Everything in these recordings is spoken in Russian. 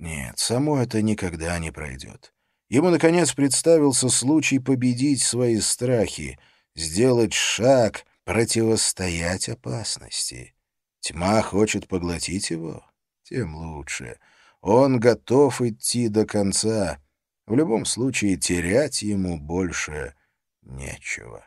Нет, само это никогда не пройдет. Ему, наконец, представился случай победить свои страхи, сделать шаг, противостоять опасности. Тьма хочет поглотить его? Тем лучше. Он готов идти до конца. В любом случае, терять ему больше нечего.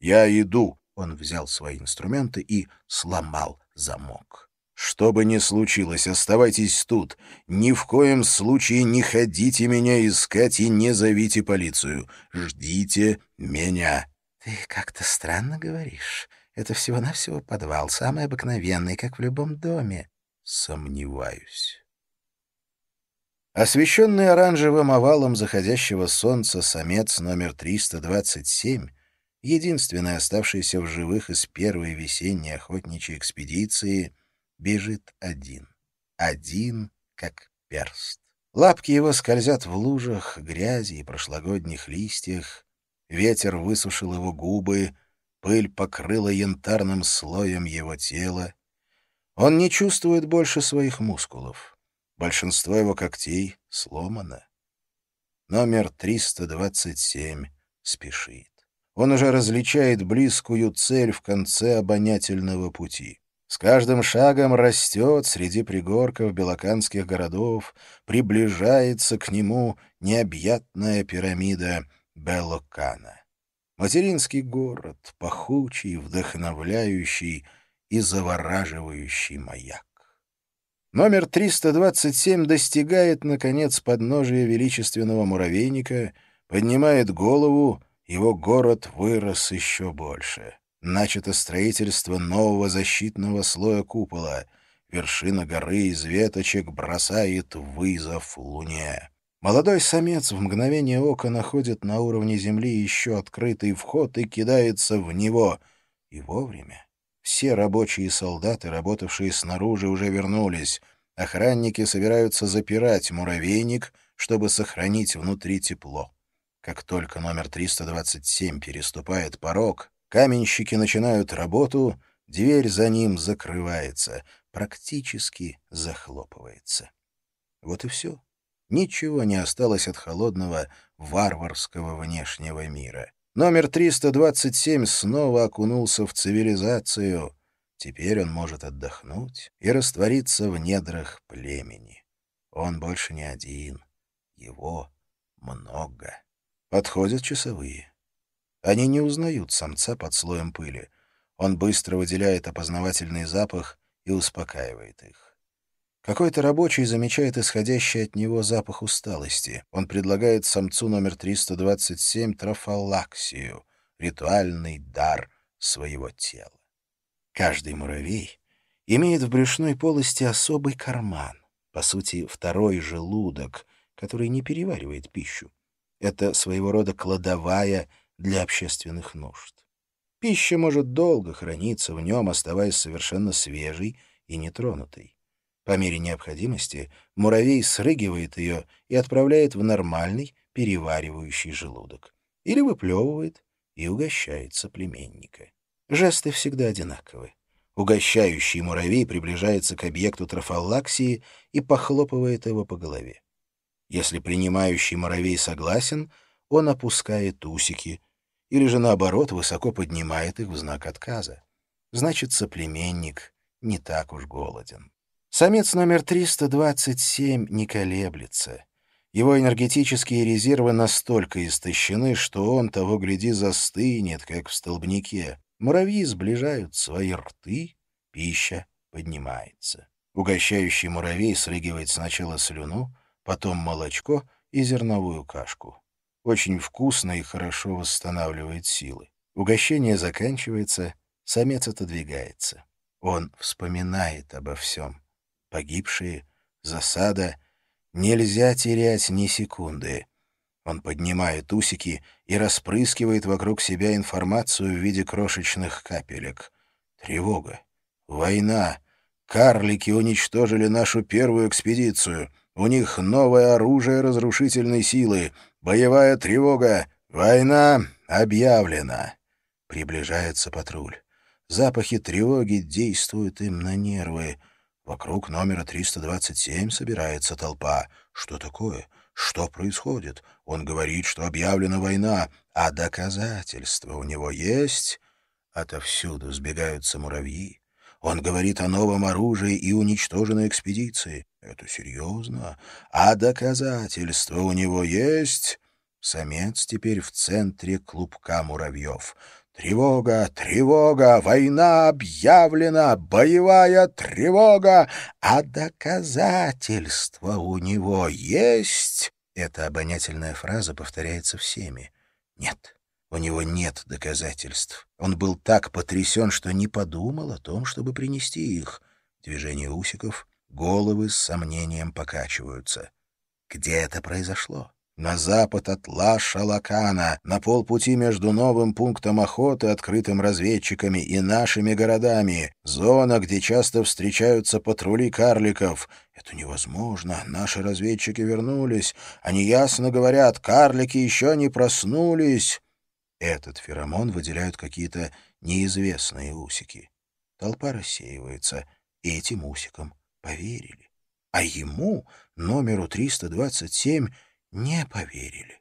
«Я иду!» — он взял свои инструменты и сломал замок. «Что бы ни случилось, оставайтесь тут. Ни в коем случае не ходите меня искать и не зовите полицию. Ждите меня». «Ты как-то странно говоришь. Это всего-навсего подвал, самый обыкновенный, как в любом доме». «Сомневаюсь». Освещенный оранжевым овалом заходящего солнца самец номер 327, единственный оставшийся в живых из первой весенней охотничьей экспедиции, бежит один. Один, как перст. Лапки его скользят в лужах, грязи и прошлогодних листьях. Ветер высушил его губы, пыль покрыла янтарным слоем его тела. Он не чувствует больше своих мускулов. Большинство его когтей сломано. Номер 327 спешит. Он уже различает близкую цель в конце обонятельного пути. С каждым шагом растет среди пригорков белоканских городов, приближается к нему необъятная пирамида Белокана. Материнский город, пахучий, вдохновляющий и завораживающий маяк. Номер 327 достигает, наконец, подножия величественного муравейника, поднимает голову, его город вырос еще больше. Начато строительство нового защитного слоя купола. Вершина горы из веточек бросает вызов луне. Молодой самец в мгновение ока находит на уровне земли еще открытый вход и кидается в него. И вовремя. Все рабочие и солдаты, работавшие снаружи, уже вернулись. Охранники собираются запирать муравейник, чтобы сохранить внутри тепло. Как только номер 327 переступает порог, каменщики начинают работу, дверь за ним закрывается, практически захлопывается. Вот и все. Ничего не осталось от холодного, варварского внешнего мира. Номер 327 снова окунулся в цивилизацию. Теперь он может отдохнуть и раствориться в недрах племени. Он больше не один. Его много. Подходят часовые. Они не узнают самца под слоем пыли. Он быстро выделяет опознавательный запах и успокаивает их. Какой-то рабочий замечает исходящий от него запах усталости. Он предлагает самцу номер 327 трофалаксию, ритуальный дар своего тела. Каждый муравей имеет в брюшной полости особый карман, по сути, второй желудок, который не переваривает пищу. Это своего рода кладовая для общественных нужд. Пища может долго храниться в нем, оставаясь совершенно свежей и нетронутой. По мере необходимости муравей срыгивает ее и отправляет в нормальный переваривающий желудок. Или выплевывает и угощает соплеменника. Жесты всегда одинаковы. Угощающий муравей приближается к объекту трофаллаксии и похлопывает его по голове. Если принимающий муравей согласен, он опускает усики, или же, наоборот, высоко поднимает их в знак отказа. Значит, соплеменник не так уж голоден. Самец номер 327 не колеблется. Его энергетические резервы настолько истощены, что он, того гляди, застынет, как в столбнике. Муравьи сближают свои рты, пища поднимается. Угощающий муравей срыгивает сначала слюну, потом молочко и зерновую кашку. Очень вкусно и хорошо восстанавливает силы. Угощение заканчивается, самец отодвигается. Он вспоминает обо всем погибшие, засада. Нельзя терять ни секунды. Он поднимает усики и распрыскивает вокруг себя информацию в виде крошечных капелек. Тревога. Война. Карлики уничтожили нашу первую экспедицию. У них новое оружие разрушительной силы. Боевая тревога. Война объявлена. Приближается патруль. Запахи тревоги действуют им на нервы. Вокруг номера 327 собирается толпа. Что такое? Что происходит? Он говорит, что объявлена война, а доказательства у него есть? Отовсюду сбегаются муравьи. Он говорит о новом оружии и уничтоженной экспедиции. Это серьезно. А доказательства у него есть? Самец теперь в центре клубка муравьев. Тревога, тревога, война объявлена, боевая тревога, а доказательства у него есть? Эта обонятельная фраза повторяется всеми. Нет, у него нет доказательств. Он был так потрясен, что не подумал о том, чтобы принести их. Движение усиков, головы с сомнением покачиваются. Где это произошло? на запад от Ла-Шалакана, на полпути между новым пунктом охоты, открытым разведчиками, и нашими городами. Зона, где часто встречаются патрули карликов. Это невозможно. Наши разведчики вернулись. Они ясно говорят, карлики еще не проснулись. Этот феромон выделяют какие-то неизвестные усики. Толпа рассеивается, и этим усикам поверили. А ему, номеру 327, не поверили.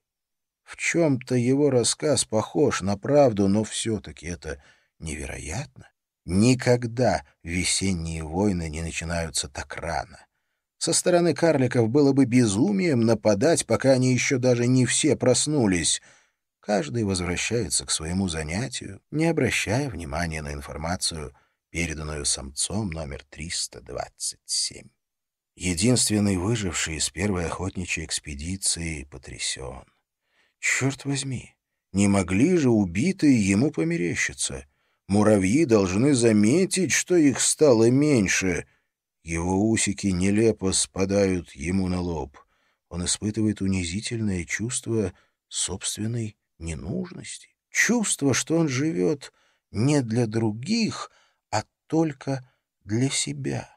В чем-то его рассказ похож на правду, но все-таки это невероятно. Никогда весенние войны не начинаются так рано. Со стороны карликов было бы безумием нападать, пока они еще даже не все проснулись. Каждый возвращается к своему занятию, не обращая внимания на информацию, переданную самцом номер 327. Единственный выживший из первой охотничьей экспедиции потрясен. Черт возьми, не могли же убитые ему померещиться. Муравьи должны заметить, что их стало меньше. Его усики нелепо спадают ему на лоб. Он испытывает унизительное чувство собственной ненужности. Чувство, что он живет не для других, только для себя.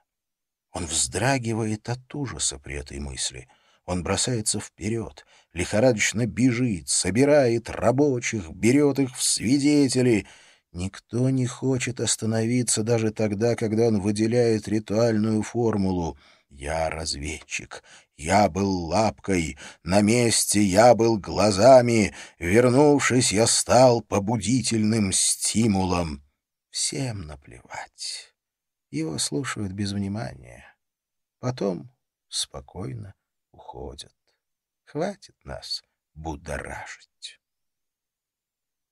Он вздрагивает от ужаса при этой мысли. Он бросается вперед, лихорадочно бежит, собирает рабочих, берет их в свидетели. Никто не хочет остановиться даже тогда, когда он выделяет ритуальную формулу «Я разведчик, я был лапкой, на месте я был глазами, вернувшись, я стал побудительным стимулом». Всем наплевать. Его слушают без внимания. Потом спокойно уходят. Хватит нас будоражить.